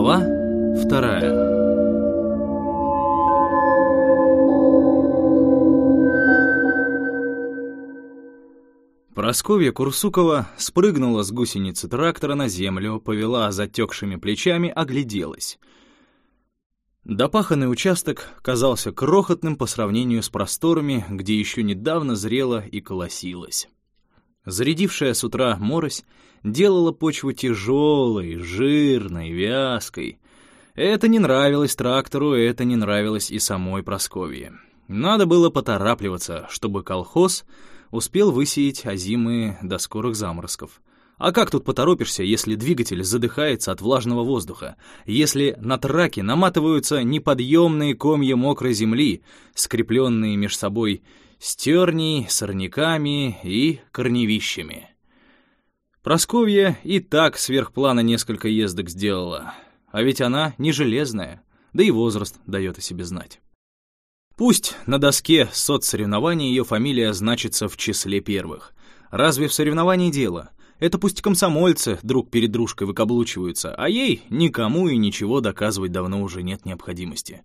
Глава вторая Просковья Курсукова спрыгнула с гусеницы трактора на землю, повела затекшими плечами, огляделась. Допаханный участок казался крохотным по сравнению с просторами, где еще недавно зрела и колосилась. Зарядившая с утра морось делала почву тяжелой, жирной, вязкой. Это не нравилось трактору, это не нравилось и самой Просковье. Надо было поторапливаться, чтобы колхоз успел высеять озимые до скорых заморозков. А как тут поторопишься, если двигатель задыхается от влажного воздуха, если на траке наматываются неподъемные комья мокрой земли, скрепленные меж собой стерней, сорняками и корневищами? Просковья и так сверхплана несколько ездок сделала, а ведь она не железная, да и возраст дает о себе знать. Пусть на доске соцсоревнований ее фамилия значится в числе первых. Разве в соревновании дело? Это пусть комсомольцы друг перед дружкой выкаблучиваются, а ей никому и ничего доказывать давно уже нет необходимости.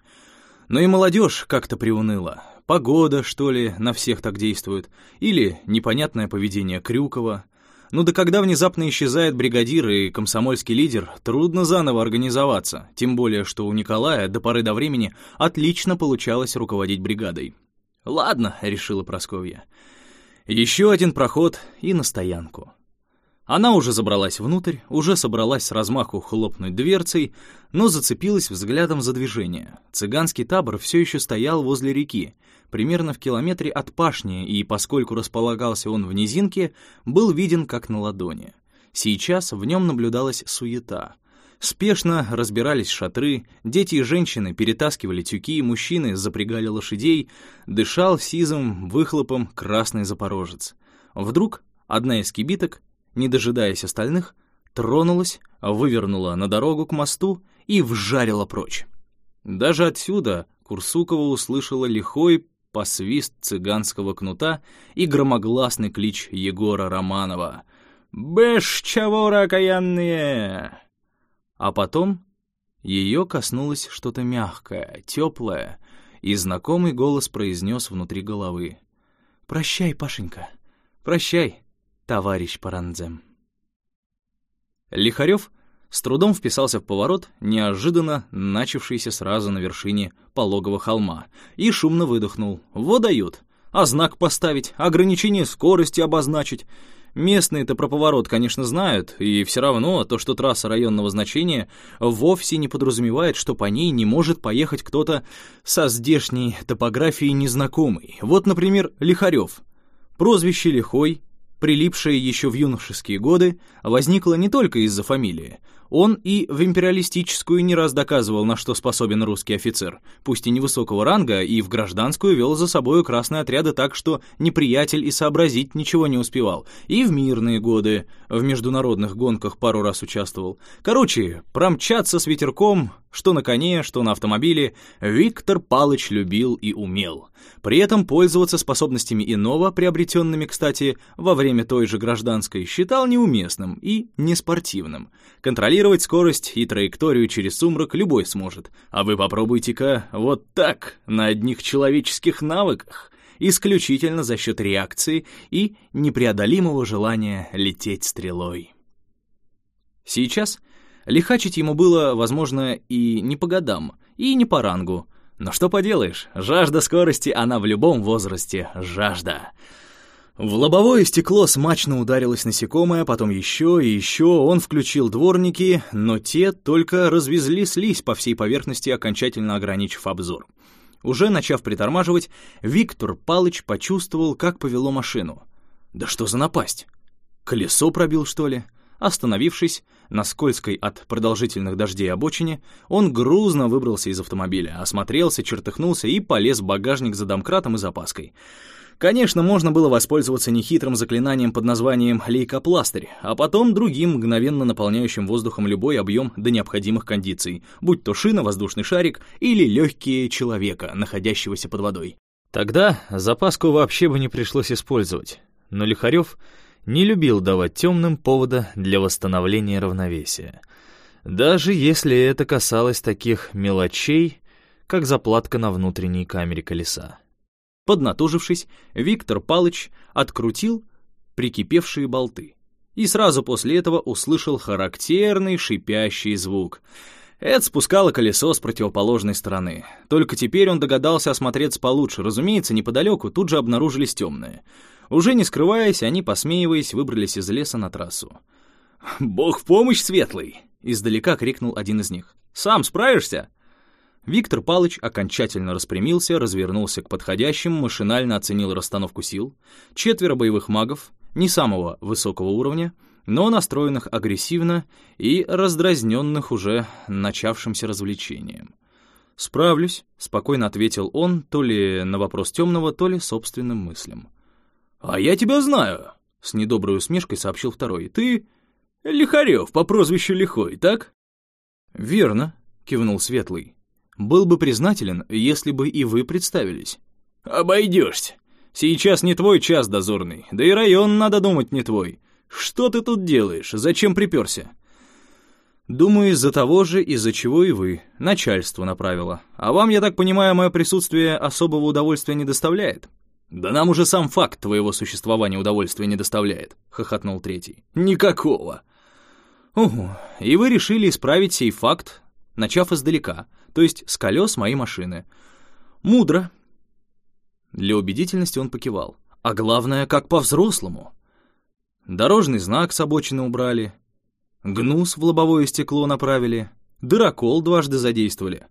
Но и молодежь как-то приуныла. Погода, что ли, на всех так действует. Или непонятное поведение Крюкова. Ну да когда внезапно исчезает бригадир и комсомольский лидер, трудно заново организоваться, тем более, что у Николая до поры до времени отлично получалось руководить бригадой. «Ладно», — решила Просковья, — «еще один проход и на стоянку». Она уже забралась внутрь, уже собралась с размаху хлопнуть дверцей, но зацепилась взглядом за движение. Цыганский табор все еще стоял возле реки, примерно в километре от пашни, и поскольку располагался он в низинке, был виден как на ладони. Сейчас в нем наблюдалась суета. Спешно разбирались шатры, дети и женщины перетаскивали тюки, мужчины запрягали лошадей, дышал сизым выхлопом красный запорожец. Вдруг одна из кибиток не дожидаясь остальных, тронулась, вывернула на дорогу к мосту и вжарила прочь. Даже отсюда Курсукова услышала лихой посвист цыганского кнута и громогласный клич Егора Романова «Бэш, чавора окаянные!» А потом ее коснулось что-то мягкое, теплое, и знакомый голос произнес внутри головы «Прощай, Пашенька, прощай, товарищ Паранзем. Лихарев с трудом вписался в поворот, неожиданно начавшийся сразу на вершине пологого холма, и шумно выдохнул. «Вот дают! А знак поставить, ограничение скорости обозначить. Местные-то про поворот, конечно, знают, и все равно то, что трасса районного значения, вовсе не подразумевает, что по ней не может поехать кто-то со здешней топографией незнакомый. Вот, например, Лихарев. Прозвище Лихой, прилипшее еще в юношеские годы, возникло не только из-за фамилии. Он и в империалистическую не раз доказывал, на что способен русский офицер, пусть и невысокого ранга, и в гражданскую вел за собою красные отряды так, что неприятель и сообразить ничего не успевал. И в мирные годы в международных гонках пару раз участвовал. Короче, промчаться с ветерком, что на коне, что на автомобиле, Виктор Палыч любил и умел. При этом пользоваться способностями иного, приобретенными, кстати, во время той же гражданской, считал неуместным и неспортивным. Контролировать скорость и траекторию через сумрак любой сможет. А вы попробуйте-ка вот так, на одних человеческих навыках, исключительно за счет реакции и непреодолимого желания лететь стрелой. Сейчас лихачить ему было, возможно, и не по годам, и не по рангу. Но что поделаешь, жажда скорости, она в любом возрасте жажда. В лобовое стекло смачно ударилось насекомое, потом еще и еще. Он включил дворники, но те только развезли слизь по всей поверхности, окончательно ограничив обзор. Уже начав притормаживать, Виктор Палыч почувствовал, как повело машину. Да что за напасть? Колесо пробил, что ли? Остановившись на скользкой от продолжительных дождей обочине, он грузно выбрался из автомобиля, осмотрелся, чертыхнулся и полез в багажник за домкратом и запаской. Конечно, можно было воспользоваться нехитрым заклинанием под названием «лейкопластырь», а потом другим, мгновенно наполняющим воздухом любой объем до необходимых кондиций, будь то шина, воздушный шарик или легкие человека, находящегося под водой. Тогда запаску вообще бы не пришлось использовать. Но Лихарев не любил давать темным повода для восстановления равновесия. Даже если это касалось таких мелочей, как заплатка на внутренней камере колеса. Поднатужившись, Виктор Палыч открутил прикипевшие болты и сразу после этого услышал характерный шипящий звук. Это спускало колесо с противоположной стороны. Только теперь он догадался осмотреться получше. Разумеется, неподалеку тут же обнаружились темные. Уже не скрываясь, они, посмеиваясь, выбрались из леса на трассу. «Бог в помощь, Светлый!» — издалека крикнул один из них. «Сам справишься?» Виктор Палыч окончательно распрямился, развернулся к подходящим, машинально оценил расстановку сил. Четверо боевых магов, не самого высокого уровня, но настроенных агрессивно и раздразненных уже начавшимся развлечением. «Справлюсь», — спокойно ответил он, то ли на вопрос темного, то ли собственным мыслям. «А я тебя знаю», — с недоброй усмешкой сообщил второй. «Ты Лихарев по прозвищу Лихой, так?» «Верно», — кивнул Светлый. «Был бы признателен, если бы и вы представились». «Обойдешься. Сейчас не твой час дозорный, да и район, надо думать, не твой. Что ты тут делаешь? Зачем приперся?» «Думаю, из-за того же, из-за чего и вы. Начальство направило. А вам, я так понимаю, мое присутствие особого удовольствия не доставляет?» «Да нам уже сам факт твоего существования удовольствия не доставляет», — хохотнул третий. «Никакого». «Угу. И вы решили исправить сей факт, начав издалека, то есть с колес моей машины. Мудро, для убедительности он покивал. А главное, как по-взрослому. Дорожный знак с обочины убрали, гнус в лобовое стекло направили, дырокол дважды задействовали.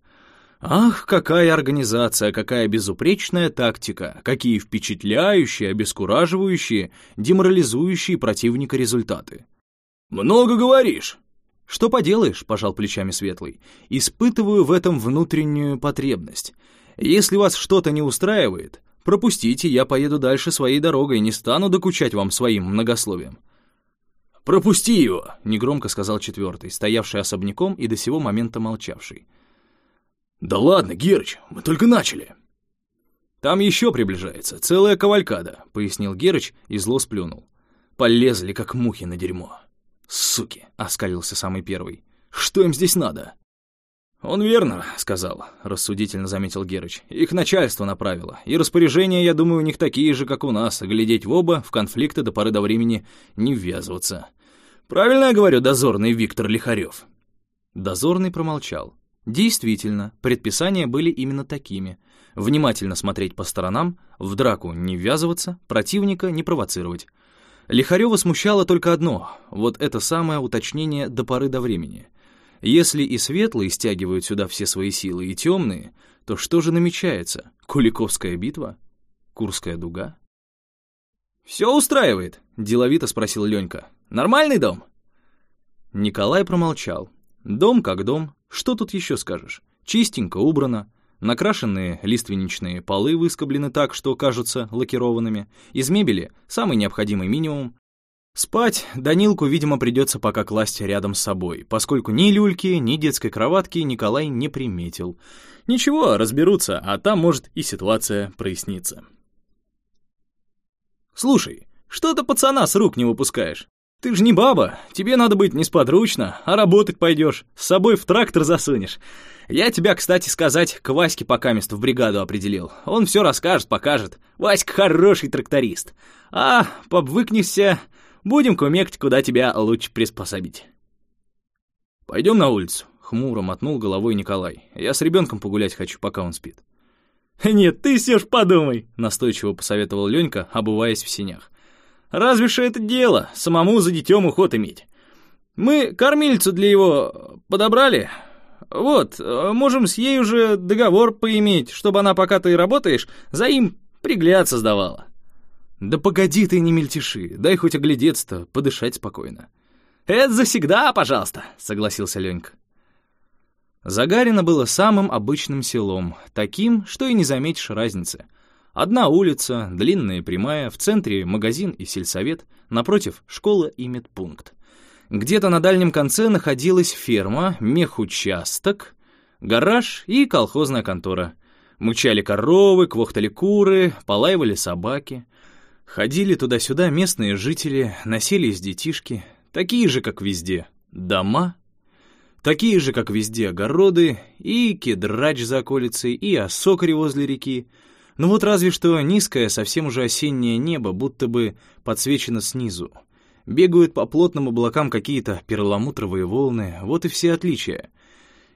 Ах, какая организация, какая безупречная тактика, какие впечатляющие, обескураживающие, деморализующие противника результаты. «Много говоришь!» «Что поделаешь», — пожал плечами Светлый, «испытываю в этом внутреннюю потребность. Если вас что-то не устраивает, Пропустите, я поеду дальше своей дорогой, не стану докучать вам своим многословием». «Пропусти его!» — негромко сказал четвертый, стоявший особняком и до сего момента молчавший. «Да ладно, Герыч, мы только начали!» «Там еще приближается, целая кавалькада», — пояснил Герыч и зло сплюнул. «Полезли, как мухи на дерьмо». «Суки!» — оскалился самый первый. «Что им здесь надо?» «Он верно сказал», — рассудительно заметил Герыч. «Их начальство направило, и распоряжения, я думаю, у них такие же, как у нас, глядеть в оба, в конфликты до поры до времени не ввязываться. Правильно я говорю, дозорный Виктор Лихарев?» Дозорный промолчал. Действительно, предписания были именно такими. Внимательно смотреть по сторонам, в драку не ввязываться, противника не провоцировать. Лихарева смущало только одно — вот это самое уточнение до поры до времени — если и светлые стягивают сюда все свои силы, и темные, то что же намечается? Куликовская битва? Курская дуга? «Все устраивает?» — деловито спросил Ленька. «Нормальный дом?» Николай промолчал. Дом как дом, что тут еще скажешь? Чистенько убрано, накрашенные лиственничные полы выскоблены так, что кажутся лакированными, из мебели самый необходимый минимум, Спать Данилку, видимо, придется пока класть рядом с собой, поскольку ни люльки, ни детской кроватки Николай не приметил. Ничего, разберутся, а там, может, и ситуация прояснится. «Слушай, что ты пацана с рук не выпускаешь? Ты же не баба, тебе надо быть несподручно, а работать пойдешь, с собой в трактор засунешь. Я тебя, кстати сказать, к Ваське покамест в бригаду определил. Он все расскажет, покажет. Васька хороший тракторист. А, побвыкнешься, Будем кумекать, куда тебя лучше приспособить». «Пойдем на улицу», — хмуро мотнул головой Николай. «Я с ребенком погулять хочу, пока он спит». «Нет, ты ж подумай», — настойчиво посоветовал Ленька, обуваясь в синях. «Разве что это дело, самому за детем уход иметь. Мы кормильцу для его подобрали. Вот, можем с ей уже договор поиметь, чтобы она, пока ты работаешь, за им пригляд создавала». «Да погоди ты, не мельтеши, дай хоть оглядеться-то, подышать спокойно». «Это завсегда, пожалуйста», — согласился Ленька. Загарино было самым обычным селом, таким, что и не заметишь разницы. Одна улица, длинная и прямая, в центре магазин и сельсовет, напротив — школа и медпункт. Где-то на дальнем конце находилась ферма, мехучасток, гараж и колхозная контора. Мычали коровы, квохтали куры, полаивали собаки. Ходили туда-сюда местные жители, носились детишки, такие же, как везде, дома. Такие же, как везде, огороды, и кедрач за околицей, и осокари возле реки. Ну вот разве что низкое, совсем уже осеннее небо, будто бы подсвечено снизу. Бегают по плотным облакам какие-то перламутровые волны, вот и все отличия.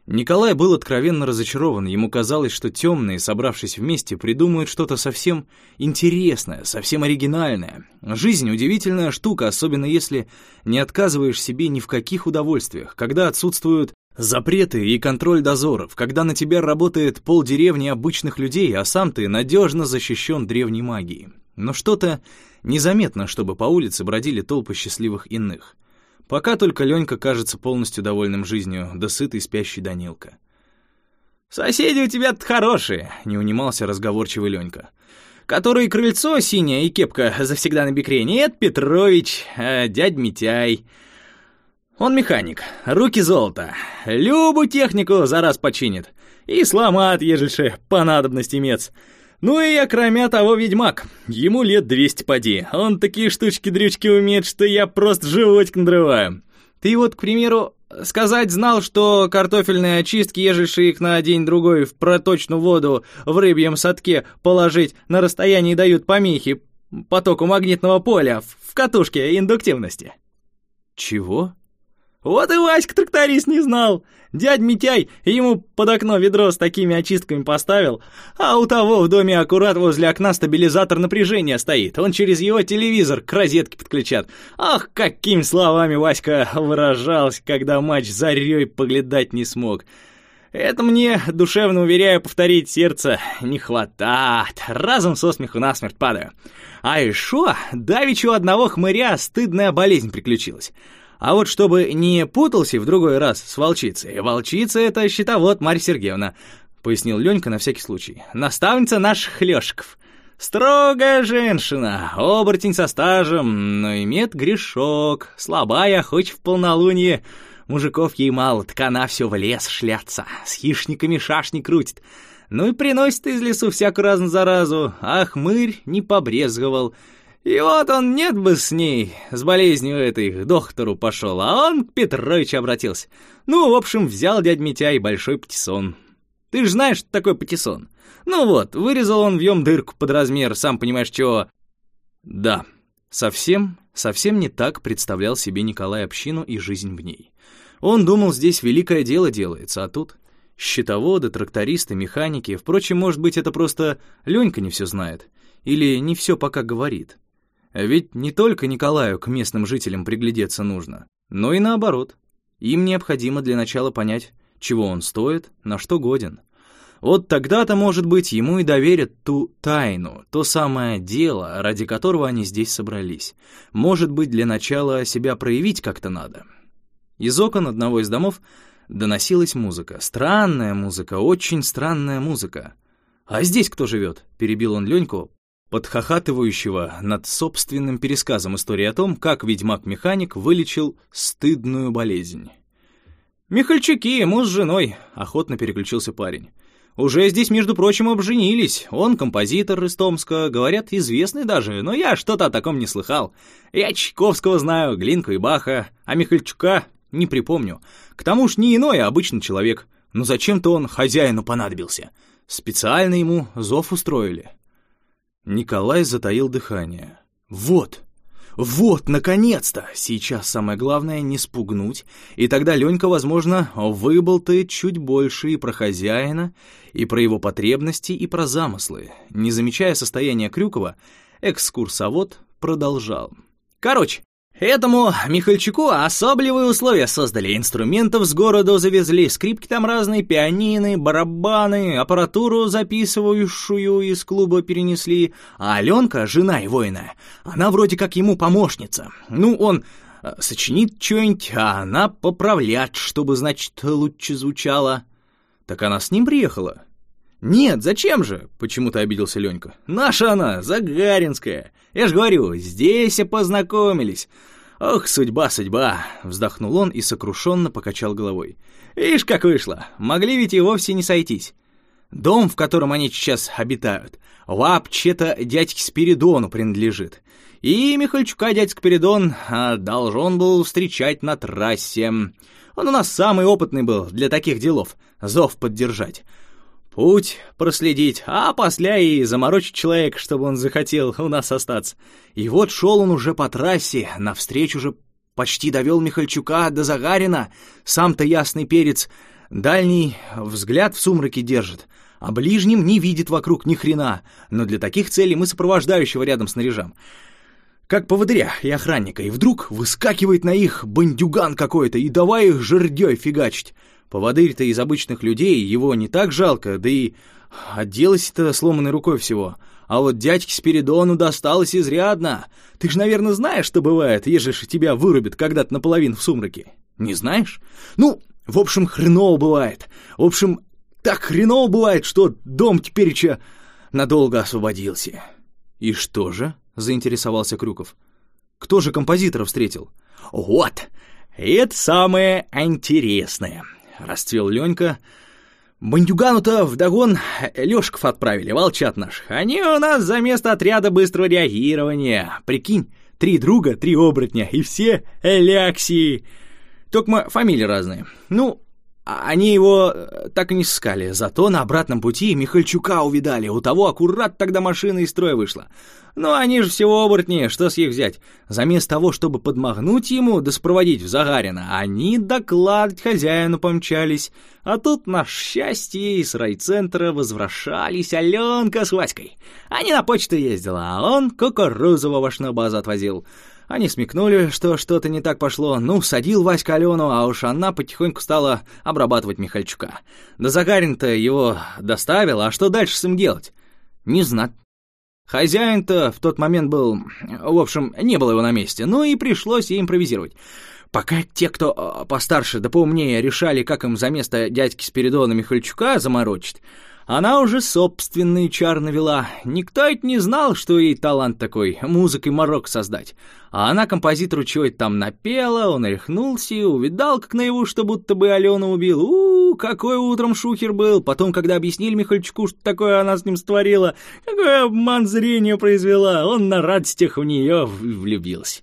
Николай был откровенно разочарован, ему казалось, что темные, собравшись вместе, придумают что-то совсем интересное, совсем оригинальное. Жизнь — удивительная штука, особенно если не отказываешь себе ни в каких удовольствиях, когда отсутствуют запреты и контроль дозоров, когда на тебя работает полдеревни обычных людей, а сам ты надежно защищен древней магией. Но что-то незаметно, чтобы по улице бродили толпы счастливых иных — Пока только Ленька кажется полностью довольным жизнью, да сытый спящий Данилка. «Соседи у тебя-то хорошие», — не унимался разговорчивый Ленька. «Который крыльцо синее и кепка завсегда на бекре. Нет, Петрович, а дядь Митяй. Он механик, руки золота. Любую технику за раз починит. И сломат, ежели по надобности мец. Ну и я, кроме того, ведьмак. Ему лет двести поди. Он такие штучки-дрючки умеет, что я просто животик надрываю. Ты вот, к примеру, сказать знал, что картофельные очистки, ежели их на день-другой в проточную воду в рыбьем садке положить, на расстоянии дают помехи потоку магнитного поля в катушке индуктивности. Чего? Вот и Васька-тракторист не знал. Дядь Митяй ему под окно ведро с такими очистками поставил, а у того в доме аккурат возле окна стабилизатор напряжения стоит. Он через его телевизор к розетке подключат. Ах, какими словами Васька выражался, когда матч зарей поглядать не смог. Это мне, душевно уверяю, повторить сердце не хватает. Разом со смеху насмерть падаю. А еще давеча одного хмыря стыдная болезнь приключилась. А вот чтобы не путался в другой раз с волчицей, волчица — это щитовод Марья Сергеевна, — пояснил Ленька на всякий случай, — наставница наших лёшков. Строгая женщина, оборотень со стажем, но имеет грешок, слабая, хоть в полнолуние. Мужиков ей мало, так она все в лес шляться, с хищниками шашни крутит. Ну и приносит из лесу всякую разную заразу, а хмырь не побрезговал — и вот он нет бы с ней, с болезнью этой, к доктору пошел, а он к Петровичу обратился. Ну, в общем, взял дядь Митя и большой патиссон. Ты же знаешь, что такое патиссон? Ну вот, вырезал он в нем дырку под размер, сам понимаешь, чего. Да, совсем, совсем не так представлял себе Николай общину и жизнь в ней. Он думал, здесь великое дело делается, а тут... Счетоводы, трактористы, механики. Впрочем, может быть, это просто Ленька не все знает. Или не все пока говорит. Ведь не только Николаю к местным жителям приглядеться нужно, но и наоборот. Им необходимо для начала понять, чего он стоит, на что годен. Вот тогда-то, может быть, ему и доверят ту тайну, то самое дело, ради которого они здесь собрались. Может быть, для начала себя проявить как-то надо. Из окон одного из домов доносилась музыка. Странная музыка, очень странная музыка. «А здесь кто живет?» — перебил он Леньку, подхахатывающего над собственным пересказом истории о том, как ведьмак-механик вылечил стыдную болезнь. «Михальчуки, ему с женой», — охотно переключился парень. «Уже здесь, между прочим, обженились. Он композитор из Томска, говорят, известный даже, но я что-то о таком не слыхал. Я Чайковского знаю, Глинку и Баха, а Михальчука не припомню. К тому ж не иной, а обычный человек. Но зачем-то он хозяину понадобился. Специально ему зов устроили». Николай затаил дыхание. «Вот! Вот, наконец-то! Сейчас самое главное — не спугнуть, и тогда Ленька, возможно, выболтает чуть больше и про хозяина, и про его потребности, и про замыслы». Не замечая состояния Крюкова, экскурсовод продолжал. «Короче, Этому Михальчику особливые условия создали. Инструментов с города завезли, скрипки там разные, пианины, барабаны, аппаратуру записывающую из клуба перенесли. А Аленка, жена его иная, она вроде как ему помощница. Ну, он э, сочинит что-нибудь, а она поправлять, чтобы, значит, лучше звучало. Так она с ним приехала? «Нет, зачем же?» — почему-то обиделся Ленька. «Наша она, Загаринская. Я ж говорю, здесь и познакомились. Ох, судьба, судьба!» — вздохнул он и сокрушенно покачал головой. «Ишь, как вышло! Могли ведь и вовсе не сойтись. Дом, в котором они сейчас обитают, вообще-то дядьке Спиридону принадлежит. И Михальчука дядька Спиридон а, должен был встречать на трассе. Он у нас самый опытный был для таких делов, зов поддержать. Путь проследить, а после и заморочить человека, чтобы он захотел у нас остаться. И вот шел он уже по трассе, навстречу же почти довел Михальчука до Загарина, сам-то ясный перец, дальний взгляд в сумраке держит, а ближним не видит вокруг ни хрена, но для таких целей мы сопровождающего рядом снаряжаем. Как поводыря и охранника, и вдруг выскакивает на их бандюган какой-то и давай их жердей фигачить. Поводырь-то из обычных людей, его не так жалко, да и отделась-то сломанной рукой всего. А вот дядьке Спиридону досталось изрядно. Ты ж, наверное, знаешь, что бывает, ежели тебя вырубят когда-то наполовину в сумраке. Не знаешь? Ну, в общем, хреново бывает. В общем, так хреново бывает, что дом теперь надолго освободился. И что же? заинтересовался Крюков. Кто же композитора встретил? Вот, это самое интересное. Расцвел Ленька. Бандюгану-то вдогон Лёшков отправили, волчат наших. Они у нас за место отряда быстрого реагирования. Прикинь, три друга, три оборотня, и все Эляксии. Только фамилии разные. Ну, они его э, так и не сыскали, зато на обратном пути Михальчука увидали, у того аккурат тогда машина из строя вышла. Ну, они же всего оборотни, что с них взять? Заместо того, чтобы подмахнуть ему да спроводить в Загарина, они докладывать хозяину помчались. А тут, на счастье, из райцентра возвращались Аленка с Васькой. Они на почту ездила, а он кукурузу в на базу отвозил. Они смекнули, что что-то не так пошло. Ну, садил Васька Алену, а уж она потихоньку стала обрабатывать Михальчука. Да Загарин-то его доставил, а что дальше с ним делать? Не знать. Хозяин-то в тот момент был... В общем, не было его на месте, ну и пришлось ей импровизировать. Пока те, кто а, постарше да поумнее, решали, как им за место дядьки Спиридона Михальчука заморочить, она уже собственный чар навела. Никто ведь не знал, что ей талант такой, музыкой морок создать. А она композитору чего-то там напела, он рехнулся увидал, как наяву, что будто бы Алену убил. у, -у какой утром шухер был. Потом, когда объяснили Михальчуку, что такое она с ним створила, какой обман зрения произвела, он на радостях в нее влюбился.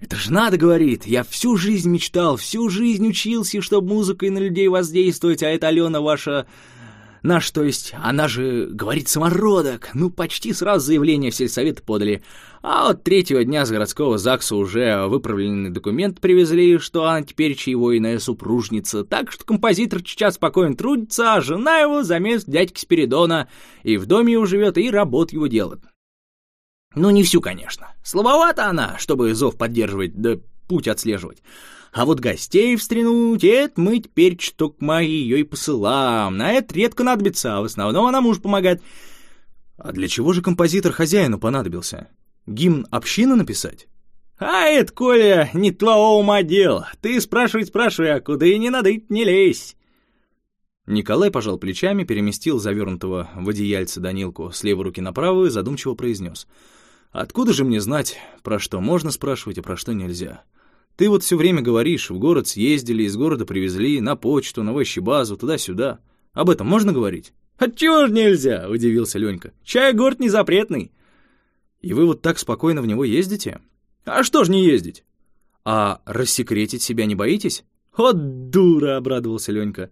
«Это ж надо, — говорит, — я всю жизнь мечтал, всю жизнь учился, чтобы музыкой на людей воздействовать, а эта Алена ваша Наш, то есть, она же, говорит, самородок. Ну, почти сразу заявление в сельсовет подали. А вот третьего дня с городского ЗАГСа уже выправленный документ привезли, что она теперь чаевойная супружница. Так что композитор сейчас спокойно трудится, а жена его замест дядьки Спиридона. И в доме его живет, и работу его делает. Ну, не всю, конечно. Слабовата она, чтобы зов поддерживать, да путь отслеживать. А вот гостей встрянуть, это мы теперь штук мои ее и посылаем. На это редко надобится, а в основном она муж помогает. А для чего же композитор хозяину понадобился? Гимн общины написать? А это, Коля, не твоего ума дело. Ты спрашивай, спрашивай, а куда и не надо, не лезь. Николай пожал плечами, переместил завернутого в одеяльце Данилку с левой руки на правую и задумчиво произнес. «Откуда же мне знать, про что можно спрашивать, а про что нельзя? Ты вот все время говоришь, в город съездили, из города привезли, на почту, на базу, туда-сюда. Об этом можно говорить? «Отчего ж нельзя?» — удивился Ленька. «Чай город не запретный». «И вы вот так спокойно в него ездите?» «А что ж не ездить?» «А рассекретить себя не боитесь?» «Вот дура!» — обрадовался Ленька.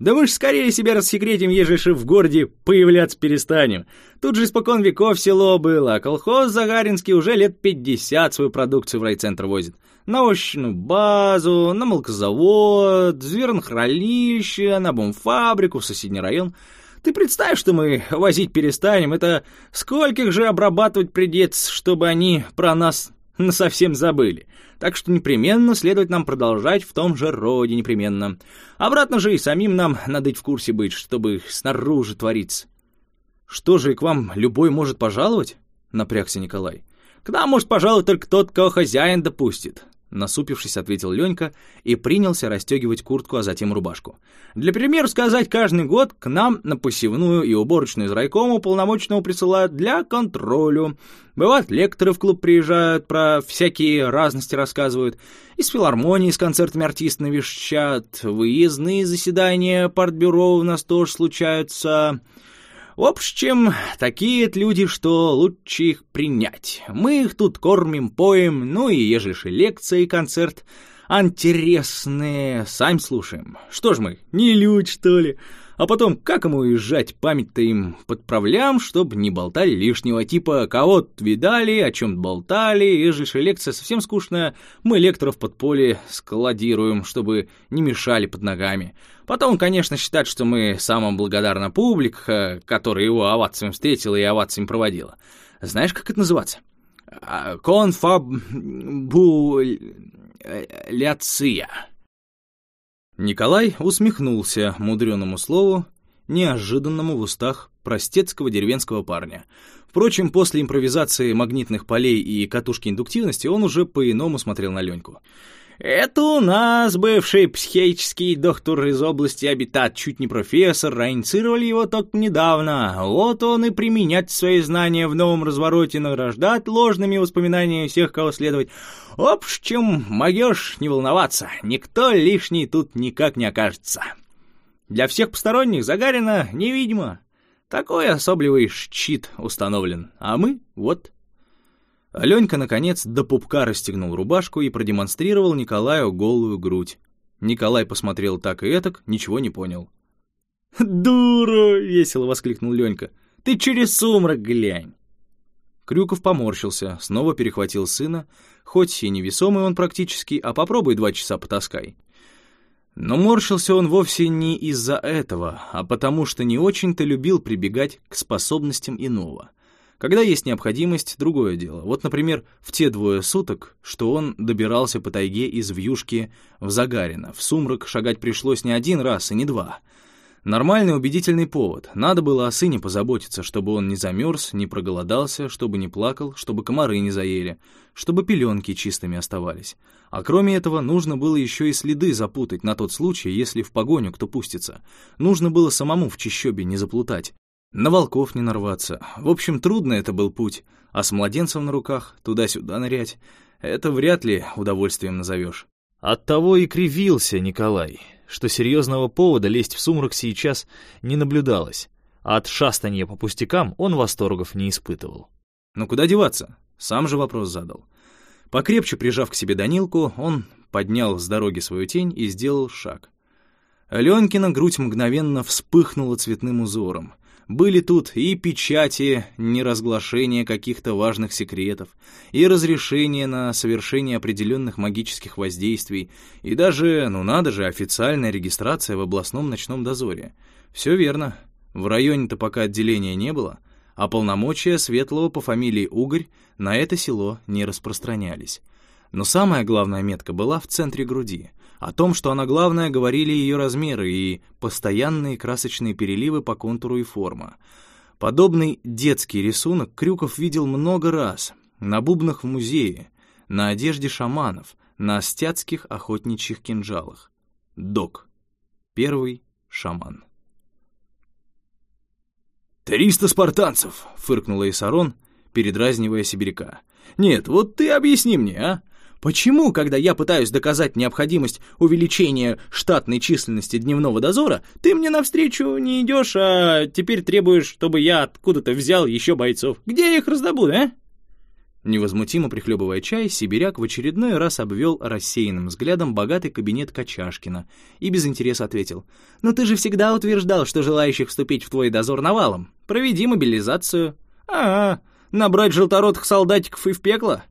Да мы ж скорее себя рассекретим, ежели в городе появляться перестанем. Тут же испокон веков село было, а колхоз Загаринский уже лет пятьдесят свою продукцию в райцентр возит. На овощную базу, на молокозавод, звернохранилище, на бомфабрику, в соседний район. Ты представь, что мы возить перестанем, это скольких же обрабатывать придется, чтобы они про нас совсем забыли так что непременно следует нам продолжать в том же роде непременно. Обратно же и самим нам надо в курсе быть, чтобы снаружи твориться. Что же, к вам любой может пожаловать? Напрягся Николай. К нам может пожаловать только тот, кого хозяин допустит. Насупившись, ответил Ленька и принялся расстегивать куртку, а затем рубашку. Для примера сказать, каждый год к нам на посевную и уборочную из райкома полномочного присылают для контролю. Бывает, лекторы в клуб приезжают, про всякие разности рассказывают. Из филармонии с концертами артисты навещат. Выездные заседания партбюро у нас тоже случаются. В общем, такие люди, что лучше их принять. Мы их тут кормим, поем, ну и ежели лекция и концерт. Интересные, сами слушаем. Что ж мы, не люди, что ли? А потом, как ему уезжать, память-то им подправлям, чтобы не болтали лишнего, типа кого-то видали, о чем болтали, ежели же лекция совсем скучная, мы лекторов под поле складируем, чтобы не мешали под ногами. Потом, конечно, считать, что мы самая благодарна публика, которая его овациям встретила и овациям проводила. Знаешь, как это называется? А, конфабуляция. Николай усмехнулся мудреному слову, неожиданному в устах простецкого деревенского парня. Впрочем, после импровизации магнитных полей и катушки индуктивности он уже по-иному смотрел на Леньку. «Это у нас бывший психический доктор из области обитат, чуть не профессор, инициировали его только недавно. Вот он и применять свои знания в новом развороте, награждать ложными воспоминаниями всех, кого следовать. Общ, чем могешь не волноваться, никто лишний тут никак не окажется. Для всех посторонних Загарина невидимо. Такой особливый щит установлен, а мы вот Аленька, наконец, до пупка расстегнул рубашку и продемонстрировал Николаю голую грудь. Николай посмотрел так и этак, ничего не понял. «Дура!» — весело воскликнул Ленька. «Ты через сумрак глянь!» Крюков поморщился, снова перехватил сына, хоть и невесомый он практически, а попробуй два часа потаскай. Но морщился он вовсе не из-за этого, а потому что не очень-то любил прибегать к способностям иного — когда есть необходимость, другое дело. Вот, например, в те двое суток, что он добирался по тайге из Вьюшки в Загарина, в сумрак шагать пришлось не один раз и не два. Нормальный убедительный повод. Надо было о сыне позаботиться, чтобы он не замерз, не проголодался, чтобы не плакал, чтобы комары не заели, чтобы пеленки чистыми оставались. А кроме этого, нужно было еще и следы запутать на тот случай, если в погоню кто пустится. Нужно было самому в чищобе не заплутать. На волков не нарваться. В общем, трудно это был путь. А с младенцем на руках туда-сюда нырять — это вряд ли удовольствием назовешь. Оттого и кривился Николай, что серьезного повода лезть в сумрак сейчас не наблюдалось, а от шастания по пустякам он восторгов не испытывал. Но куда деваться? Сам же вопрос задал. Покрепче прижав к себе Данилку, он поднял с дороги свою тень и сделал шаг. Аленкина грудь мгновенно вспыхнула цветным узором. Были тут и печати, неразглашение каких-то важных секретов, и разрешение на совершение определенных магических воздействий, и даже, ну надо же, официальная регистрация в областном ночном дозоре. Все верно. В районе-то пока отделения не было, а полномочия Светлого по фамилии Угорь на это село не распространялись. Но самая главная метка была в центре груди — о том, что она главное, говорили ее размеры и постоянные красочные переливы по контуру и форма. Подобный детский рисунок Крюков видел много раз на бубнах в музее, на одежде шаманов, на остяцких охотничьих кинжалах. Док. Первый шаман. «Триста спартанцев!» — фыркнула Исарон, передразнивая сибиряка. «Нет, вот ты объясни мне, а? Почему, когда я пытаюсь доказать необходимость увеличения штатной численности дневного дозора, ты мне навстречу не идешь, а теперь требуешь, чтобы я откуда-то взял еще бойцов? Где я их раздобуду, а?» Невозмутимо прихлебывая чай, сибиряк в очередной раз обвел рассеянным взглядом богатый кабинет Качашкина и без интереса ответил. «Но ты же всегда утверждал, что желающих вступить в твой дозор навалом. Проведи мобилизацию. А, -а набрать желторотых солдатиков и в пекло?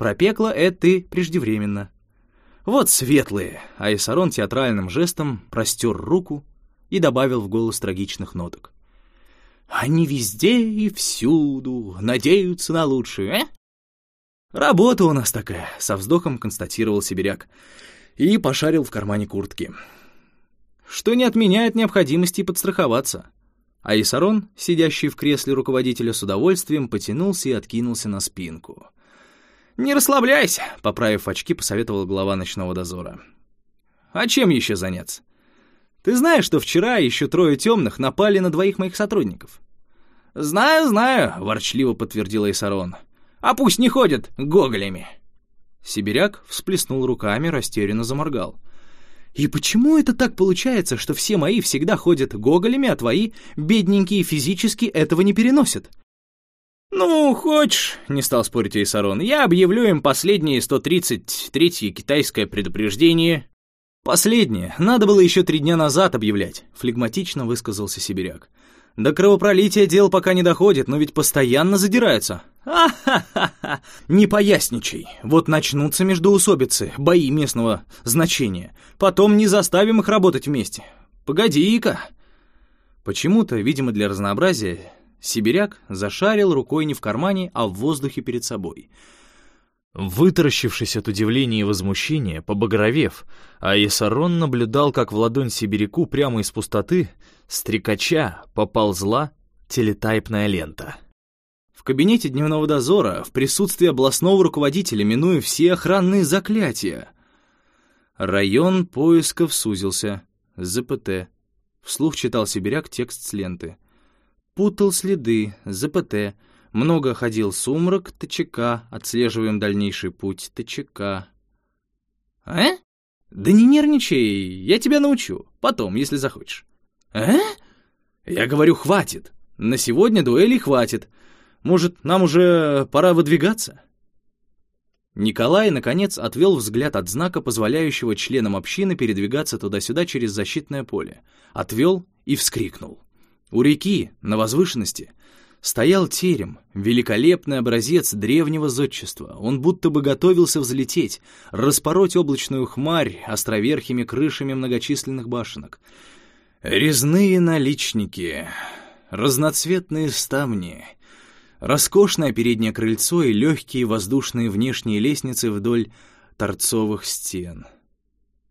Про пекло это ты преждевременно. Вот светлые, а Исарон театральным жестом простер руку и добавил в голос трагичных ноток. Они везде и всюду надеются на лучшее, э? Работа у нас такая, со вздохом констатировал сибиряк и пошарил в кармане куртки. Что не отменяет необходимости подстраховаться. А Исарон, сидящий в кресле руководителя с удовольствием, потянулся и откинулся на спинку — «Не расслабляйся», — поправив очки, посоветовал глава ночного дозора. «А чем еще заняться? Ты знаешь, что вчера еще трое темных напали на двоих моих сотрудников?» «Знаю, знаю», — ворчливо подтвердила Исарон. «А пусть не ходят гоголями». Сибиряк всплеснул руками, растерянно заморгал. «И почему это так получается, что все мои всегда ходят гоголями, а твои, бедненькие, физически этого не переносят?» «Ну, хочешь», — не стал спорить Айсарон, — «я объявлю им последнее 133-е китайское предупреждение». «Последнее. Надо было еще три дня назад объявлять», — флегматично высказался сибиряк. «До кровопролития дел пока не доходит, но ведь постоянно задираются». «А-ха-ха-ха! Не поясничай. Вот начнутся междоусобицы, бои местного значения. Потом не заставим их работать вместе. Погоди-ка!» Почему-то, видимо, для разнообразия, Сибиряк зашарил рукой не в кармане, а в воздухе перед собой. Вытаращившись от удивления и возмущения, побагровев, Аисарон наблюдал, как в ладонь сибиряку прямо из пустоты, стрекача, поползла телетайпная лента. В кабинете дневного дозора, в присутствии областного руководителя, минуя все охранные заклятия. Район поисков сузился. ЗПТ. Вслух читал сибиряк текст с ленты. Путал следы, ЗПТ. Много ходил сумрак, ТЧК. Отслеживаем дальнейший путь, ТЧК. А? Да не нервничай, я тебя научу. Потом, если захочешь. А? Я говорю, хватит. На сегодня дуэли хватит. Может, нам уже пора выдвигаться? Николай, наконец, отвел взгляд от знака, позволяющего членам общины передвигаться туда-сюда через защитное поле. Отвел и вскрикнул. У реки, на возвышенности, стоял терем, великолепный образец древнего зодчества. Он будто бы готовился взлететь, распороть облачную хмарь островерхими крышами многочисленных башенок. Резные наличники, разноцветные ставни, роскошное переднее крыльцо и легкие воздушные внешние лестницы вдоль торцовых стен,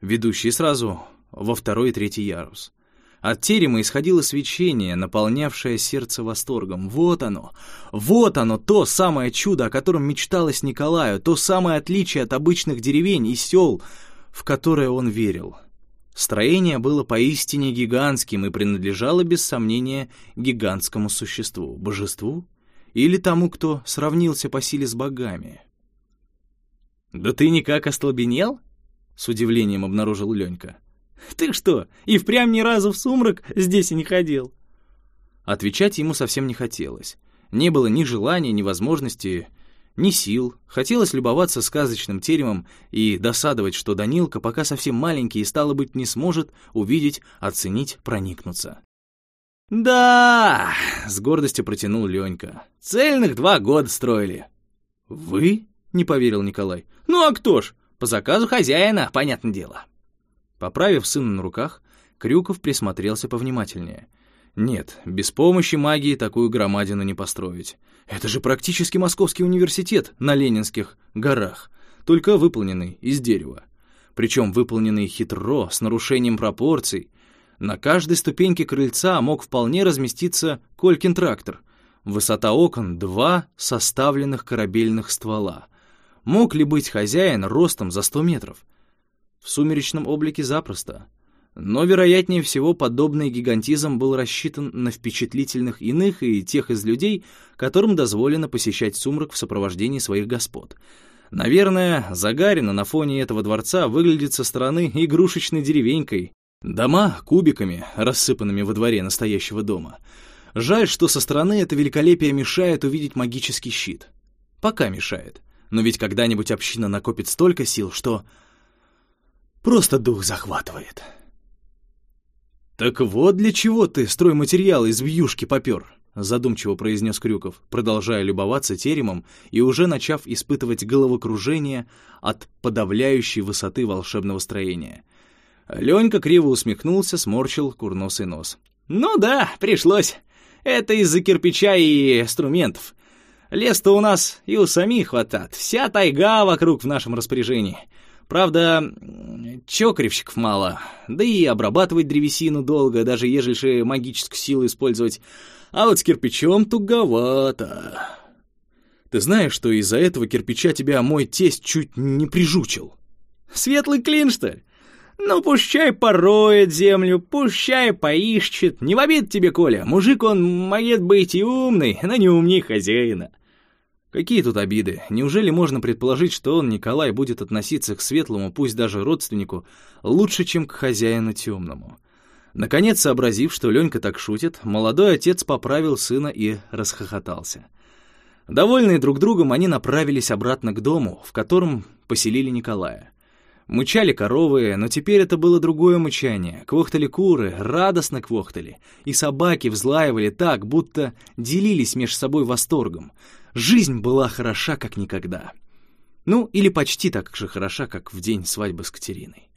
ведущие сразу во второй и третий ярус. От терема исходило свечение, наполнявшее сердце восторгом. Вот оно! Вот оно, то самое чудо, о котором мечталось Николаю, то самое отличие от обычных деревень и сел, в которое он верил. Строение было поистине гигантским и принадлежало, без сомнения, гигантскому существу, божеству или тому, кто сравнился по силе с богами. «Да ты никак остолбенел?» — с удивлением обнаружил Ленька. «Ты что, и впрямь ни разу в сумрак здесь и не ходил?» Отвечать ему совсем не хотелось. Не было ни желания, ни возможности, ни сил. Хотелось любоваться сказочным теремом и досадовать, что Данилка пока совсем маленький и, стало быть, не сможет увидеть, оценить, проникнуться. «Да!» — с гордостью протянул Ленька. «Цельных два года строили». «Вы?» — не поверил Николай. «Ну а кто ж? По заказу хозяина, понятное дело». Поправив сына на руках, Крюков присмотрелся повнимательнее. Нет, без помощи магии такую громадину не построить. Это же практически Московский университет на Ленинских горах, только выполненный из дерева. Причем выполненный хитро, с нарушением пропорций. На каждой ступеньке крыльца мог вполне разместиться Колькин трактор. Высота окон — два составленных корабельных ствола. Мог ли быть хозяин ростом за сто метров? В сумеречном облике запросто. Но, вероятнее всего, подобный гигантизм был рассчитан на впечатлительных иных и тех из людей, которым дозволено посещать сумрак в сопровождении своих господ. Наверное, Загарина на фоне этого дворца выглядит со стороны игрушечной деревенькой. Дома кубиками, рассыпанными во дворе настоящего дома. Жаль, что со стороны это великолепие мешает увидеть магический щит. Пока мешает. Но ведь когда-нибудь община накопит столько сил, что Просто дух захватывает. «Так вот для чего ты стройматериалы из вьюшки попер», — задумчиво произнес Крюков, продолжая любоваться теремом и уже начав испытывать головокружение от подавляющей высоты волшебного строения. Ленька криво усмехнулся, сморщил курносый нос. «Ну да, пришлось. Это из-за кирпича и инструментов. Лес-то у нас и у самих хватает. Вся тайга вокруг в нашем распоряжении. Правда, чокревщиков мало, да и обрабатывать древесину долго, даже ежели магическую силу использовать. А вот с кирпичом туговато. Ты знаешь, что из-за этого кирпича тебя мой тесть чуть не прижучил? Светлый клин, что ли? Ну, пущай пороет землю, пущай поищет. Не в обид тебе, Коля. Мужик он, может быть, и умный, но не умней хозяина. Какие тут обиды? Неужели можно предположить, что он, Николай, будет относиться к светлому, пусть даже родственнику, лучше, чем к хозяину темному? Наконец, сообразив, что Ленька так шутит, молодой отец поправил сына и расхохотался. Довольные друг другом, они направились обратно к дому, в котором поселили Николая. Мычали коровы, но теперь это было другое мычание. Квохтали куры, радостно квохтали. И собаки взлаивали так, будто делились между собой восторгом. Жизнь была хороша, как никогда. Ну, или почти так же хороша, как в день свадьбы с Катериной.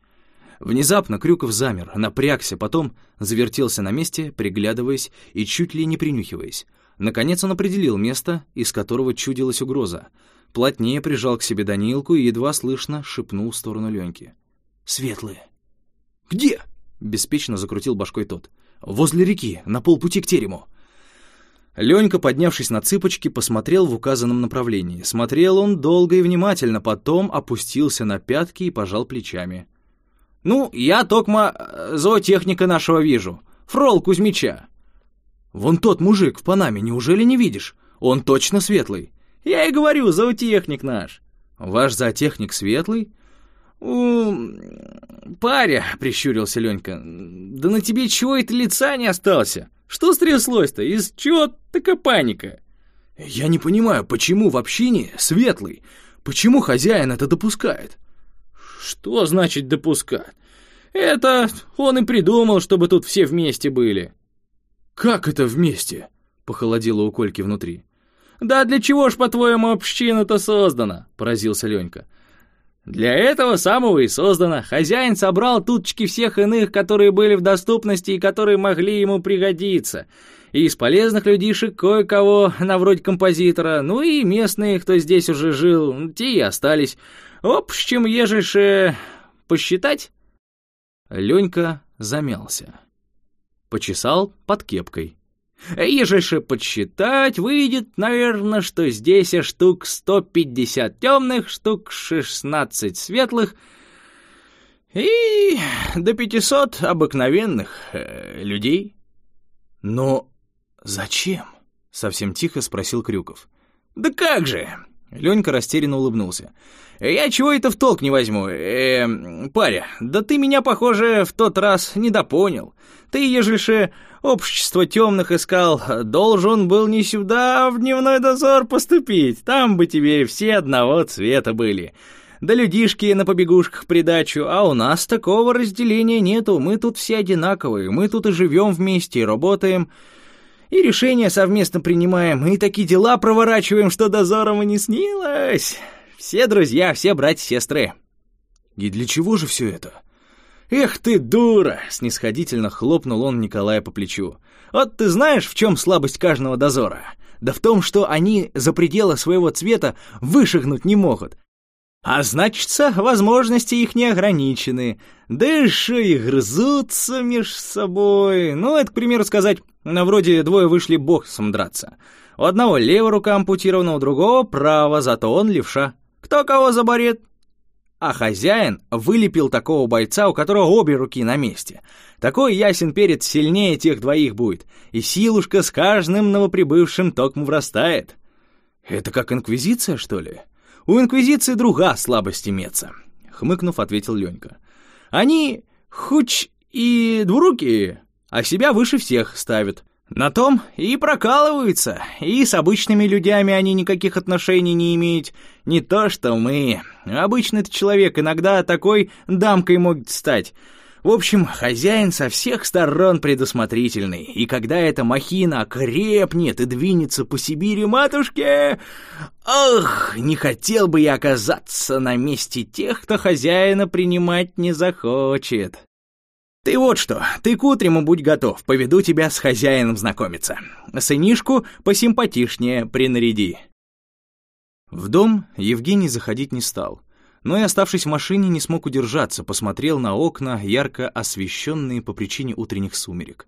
Внезапно Крюков замер, напрягся, потом завертелся на месте, приглядываясь и чуть ли не принюхиваясь. Наконец он определил место, из которого чудилась угроза — плотнее прижал к себе Данилку и едва слышно шепнул в сторону Леньки. «Светлые». «Где?» — беспечно закрутил башкой тот. «Возле реки, на полпути к терему». Ленька, поднявшись на цыпочки, посмотрел в указанном направлении. Смотрел он долго и внимательно, потом опустился на пятки и пожал плечами. «Ну, я, токма, зоотехника нашего вижу. Фрол Кузьмича». «Вон тот мужик в Панаме, неужели не видишь? Он точно светлый». Я и говорю, зоотехник наш. Ваш зоотехник светлый? У... Паря, прищурился Ленька. Да на тебе чего это лица не остался? Что стряслось-то? Из чего такая паника? Я не понимаю, почему в общине светлый? Почему хозяин это допускает? Что значит допускать? Это он и придумал, чтобы тут все вместе были. Как это вместе? Похолодело у Кольки внутри. «Да для чего ж, по-твоему, община-то создана?» — поразился Ленька. «Для этого самого и создана. Хозяин собрал тутчки всех иных, которые были в доступности и которые могли ему пригодиться. И из полезных людишек кое-кого, на вроде композитора, ну и местные, кто здесь уже жил, те и остались. В общем, ежешь э, посчитать...» Ленька замялся. Почесал под кепкой. Ежеше подсчитать, выйдет, наверное, что здесь штук 150 темных, штук 16 светлых и до 500 обыкновенных э, людей. Но зачем? Совсем тихо спросил Крюков. Да как же? Ленька растерянно улыбнулся. «Я чего это в толк не возьму? Э, паря, да ты меня, похоже, в тот раз недопонял. Ты, ежели общество темных искал, должен был не сюда, а в дневной дозор поступить. Там бы тебе все одного цвета были. Да людишки на побегушках придачу, а у нас такого разделения нету. Мы тут все одинаковые, мы тут и живем вместе, и работаем, и решения совместно принимаем, и такие дела проворачиваем, что дозором и не снилось. Все друзья, все братья-сестры. И для чего же все это? «Эх ты, дура!» — снисходительно хлопнул он Николая по плечу. «Вот ты знаешь, в чем слабость каждого дозора? Да в том, что они за пределы своего цвета вышагнуть не могут. А значится, возможности их не ограничены. Да и грызутся меж собой. Ну, это, к примеру, сказать, на вроде двое вышли боксом драться. У одного левая рука ампутирована, у другого право, зато он левша. Кто кого заборет, а хозяин вылепил такого бойца, у которого обе руки на месте. Такой ясен перец сильнее тех двоих будет, и силушка с каждым новоприбывшим током врастает. Это как инквизиция, что ли? У инквизиции друга слабость имеется, хмыкнув, ответил Ленька. Они хуч и двурукие, а себя выше всех ставят. На том и прокалываются, и с обычными людьми они никаких отношений не имеют. Не то что мы. Обычный человек иногда такой дамкой может стать. В общем, хозяин со всех сторон предусмотрительный, и когда эта махина крепнет и двинется по Сибири матушке... Ох, не хотел бы я оказаться на месте тех, кто хозяина принимать не захочет. «Ты вот что, ты к утрему будь готов, поведу тебя с хозяином знакомиться. Сынишку посимпатичнее принаряди». В дом Евгений заходить не стал, но и, оставшись в машине, не смог удержаться, посмотрел на окна, ярко освещенные по причине утренних сумерек.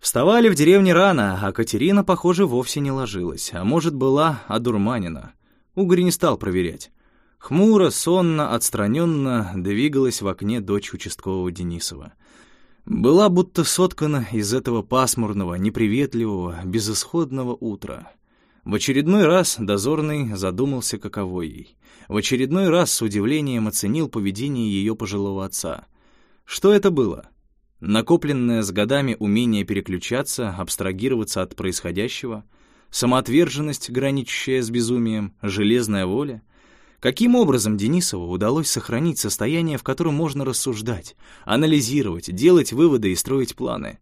Вставали в деревне рано, а Катерина, похоже, вовсе не ложилась, а может, была одурманена. Угорь не стал проверять. Хмуро, сонно, отстраненно двигалась в окне дочь участкового Денисова — была будто соткана из этого пасмурного, неприветливого, безысходного утра. В очередной раз дозорный задумался, каково ей. В очередной раз с удивлением оценил поведение ее пожилого отца. Что это было? Накопленное с годами умение переключаться, абстрагироваться от происходящего? самоотверженность, граничащая с безумием, железная воля. Каким образом Денисову удалось сохранить состояние, в котором можно рассуждать, анализировать, делать выводы и строить планы?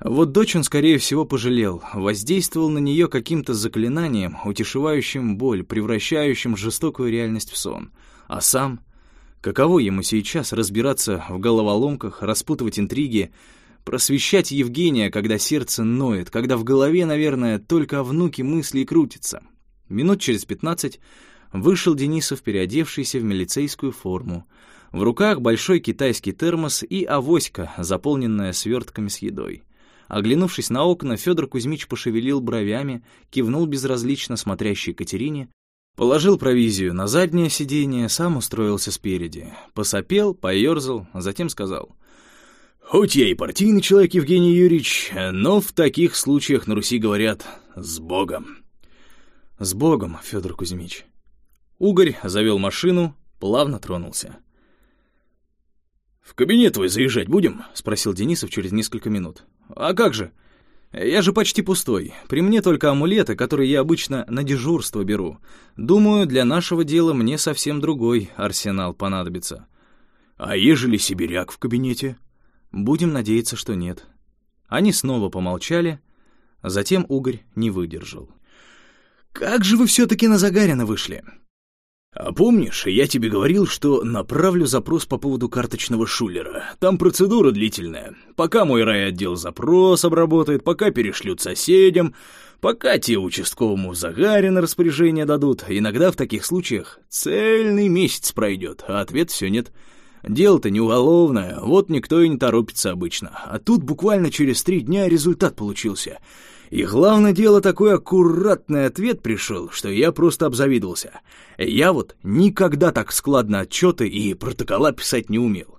Вот дочь он, скорее всего, пожалел, воздействовал на нее каким-то заклинанием, утешивающим боль, превращающим жестокую реальность в сон. А сам... Каково ему сейчас разбираться в головоломках, распутывать интриги, просвещать Евгения, когда сердце ноет, когда в голове, наверное, только о внуке мысли крутятся. Минут через пятнадцать вышел Денисов, переодевшийся в милицейскую форму. В руках большой китайский термос и авоська, заполненная свертками с едой. Оглянувшись на окна, Федор Кузьмич пошевелил бровями, кивнул безразлично смотрящей Катерине, положил провизию на заднее сиденье, сам устроился спереди, посопел, поерзал, а затем сказал. «Хоть я и партийный человек, Евгений Юрьевич, но в таких случаях на Руси говорят «с Богом». «С Богом, Федор Кузьмич». Угорь завел машину, плавно тронулся. «В кабинет твой заезжать будем?» — спросил Денисов через несколько минут. «А как же? Я же почти пустой. При мне только амулеты, которые я обычно на дежурство беру. Думаю, для нашего дела мне совсем другой арсенал понадобится». «А ежели сибиряк в кабинете?» «Будем надеяться, что нет». Они снова помолчали, затем Угорь не выдержал. «Как же вы все-таки на Загарина вышли?» А помнишь, я тебе говорил, что направлю запрос по поводу карточного шулера? Там процедура длительная. Пока мой райотдел запрос обработает, пока перешлют соседям, пока те участковому в загаре на распоряжение дадут. Иногда в таких случаях цельный месяц пройдет, а ответ все нет. Дело-то не уголовное, вот никто и не торопится обычно. А тут буквально через три дня результат получился — и главное дело, такой аккуратный ответ пришел, что я просто обзавидовался. Я вот никогда так складно отчеты и протокола писать не умел.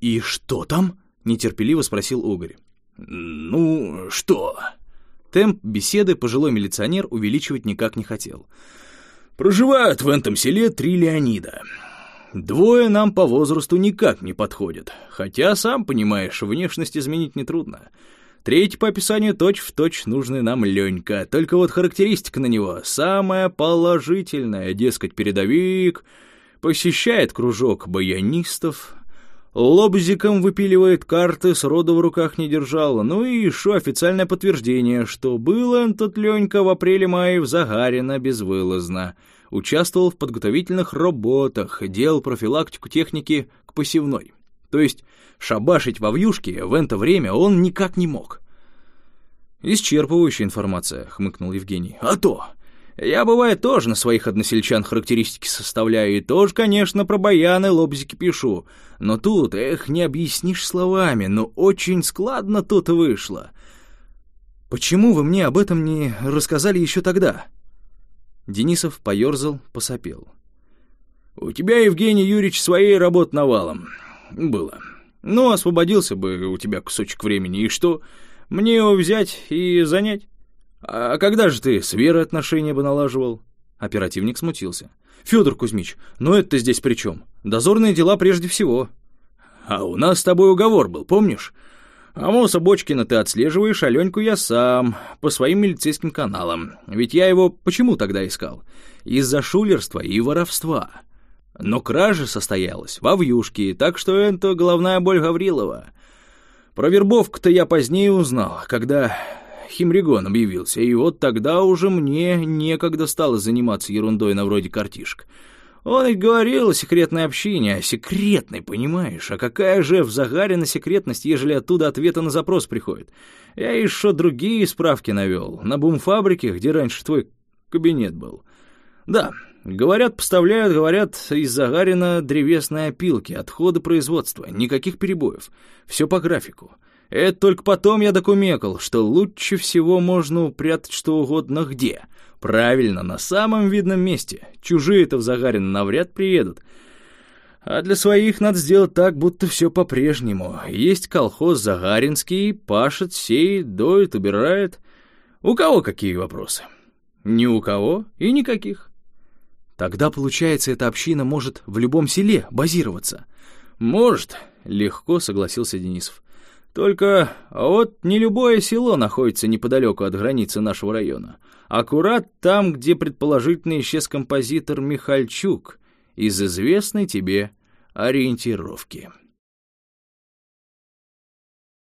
«И что там?» — нетерпеливо спросил Угорь. «Ну, что?» Темп беседы пожилой милиционер увеличивать никак не хотел. «Проживают в этом селе три Леонида. Двое нам по возрасту никак не подходят, хотя, сам понимаешь, внешность изменить нетрудно. Третий по описанию точь-в-точь точь нужный нам Ленька, только вот характеристика на него самая положительная, дескать, передовик, посещает кружок баянистов, лобзиком выпиливает карты, с рода в руках не держал, ну и еще официальное подтверждение, что был этот Ленька в апреле-мае в Загарино безвылазно, участвовал в подготовительных работах, делал профилактику техники к посевной. То есть шабашить во вьюшке в это время он никак не мог. «Исчерпывающая информация», — хмыкнул Евгений. «А то! Я, бывает, тоже на своих односельчан характеристики составляю, и тоже, конечно, про баяны лобзики пишу. Но тут, эх, не объяснишь словами, но очень складно тут вышло. Почему вы мне об этом не рассказали еще тогда?» Денисов поерзал, посопел. «У тебя, Евгений Юрьевич, своей работы навалом. Было. Ну, освободился бы у тебя кусочек времени, и что? Мне его взять и занять? А когда же ты с Верой отношения бы налаживал? Оперативник смутился. Федор Кузьмич, ну это здесь при чем? Дозорные дела прежде всего. А у нас с тобой уговор был, помнишь? Амоса Бочкина ты отслеживаешь, а Леньку я сам, по своим милицейским каналам. Ведь я его почему тогда искал? Из-за шулерства и воровства. Но кража состоялась во вьюшке, так что это головная боль Гаврилова. Про вербовку-то я позднее узнал, когда Химригон объявился, и вот тогда уже мне некогда стало заниматься ерундой на вроде картишек. Он ведь говорил о секретной общине, о секретной, понимаешь? А какая же в загаре на секретность, ежели оттуда ответы на запрос приходят? Я еще другие справки навел, на бумфабрике, где раньше твой кабинет был. Да, Говорят, поставляют, говорят, из Загарина древесные опилки, отходы производства, никаких перебоев. Все по графику. Это только потом я докумекал, что лучше всего можно упрятать что угодно где. Правильно, на самом видном месте. Чужие-то в Загарина навряд приедут. А для своих надо сделать так, будто все по-прежнему. Есть колхоз Загаринский, пашет, сеет, доит, убирает. У кого какие вопросы? Ни у кого и никаких. Тогда, получается, эта община может в любом селе базироваться. Может, легко согласился Денисов. Только вот не любое село находится неподалеку от границы нашего района. Аккурат там, где предположительно исчез композитор Михальчук из известной тебе ориентировки.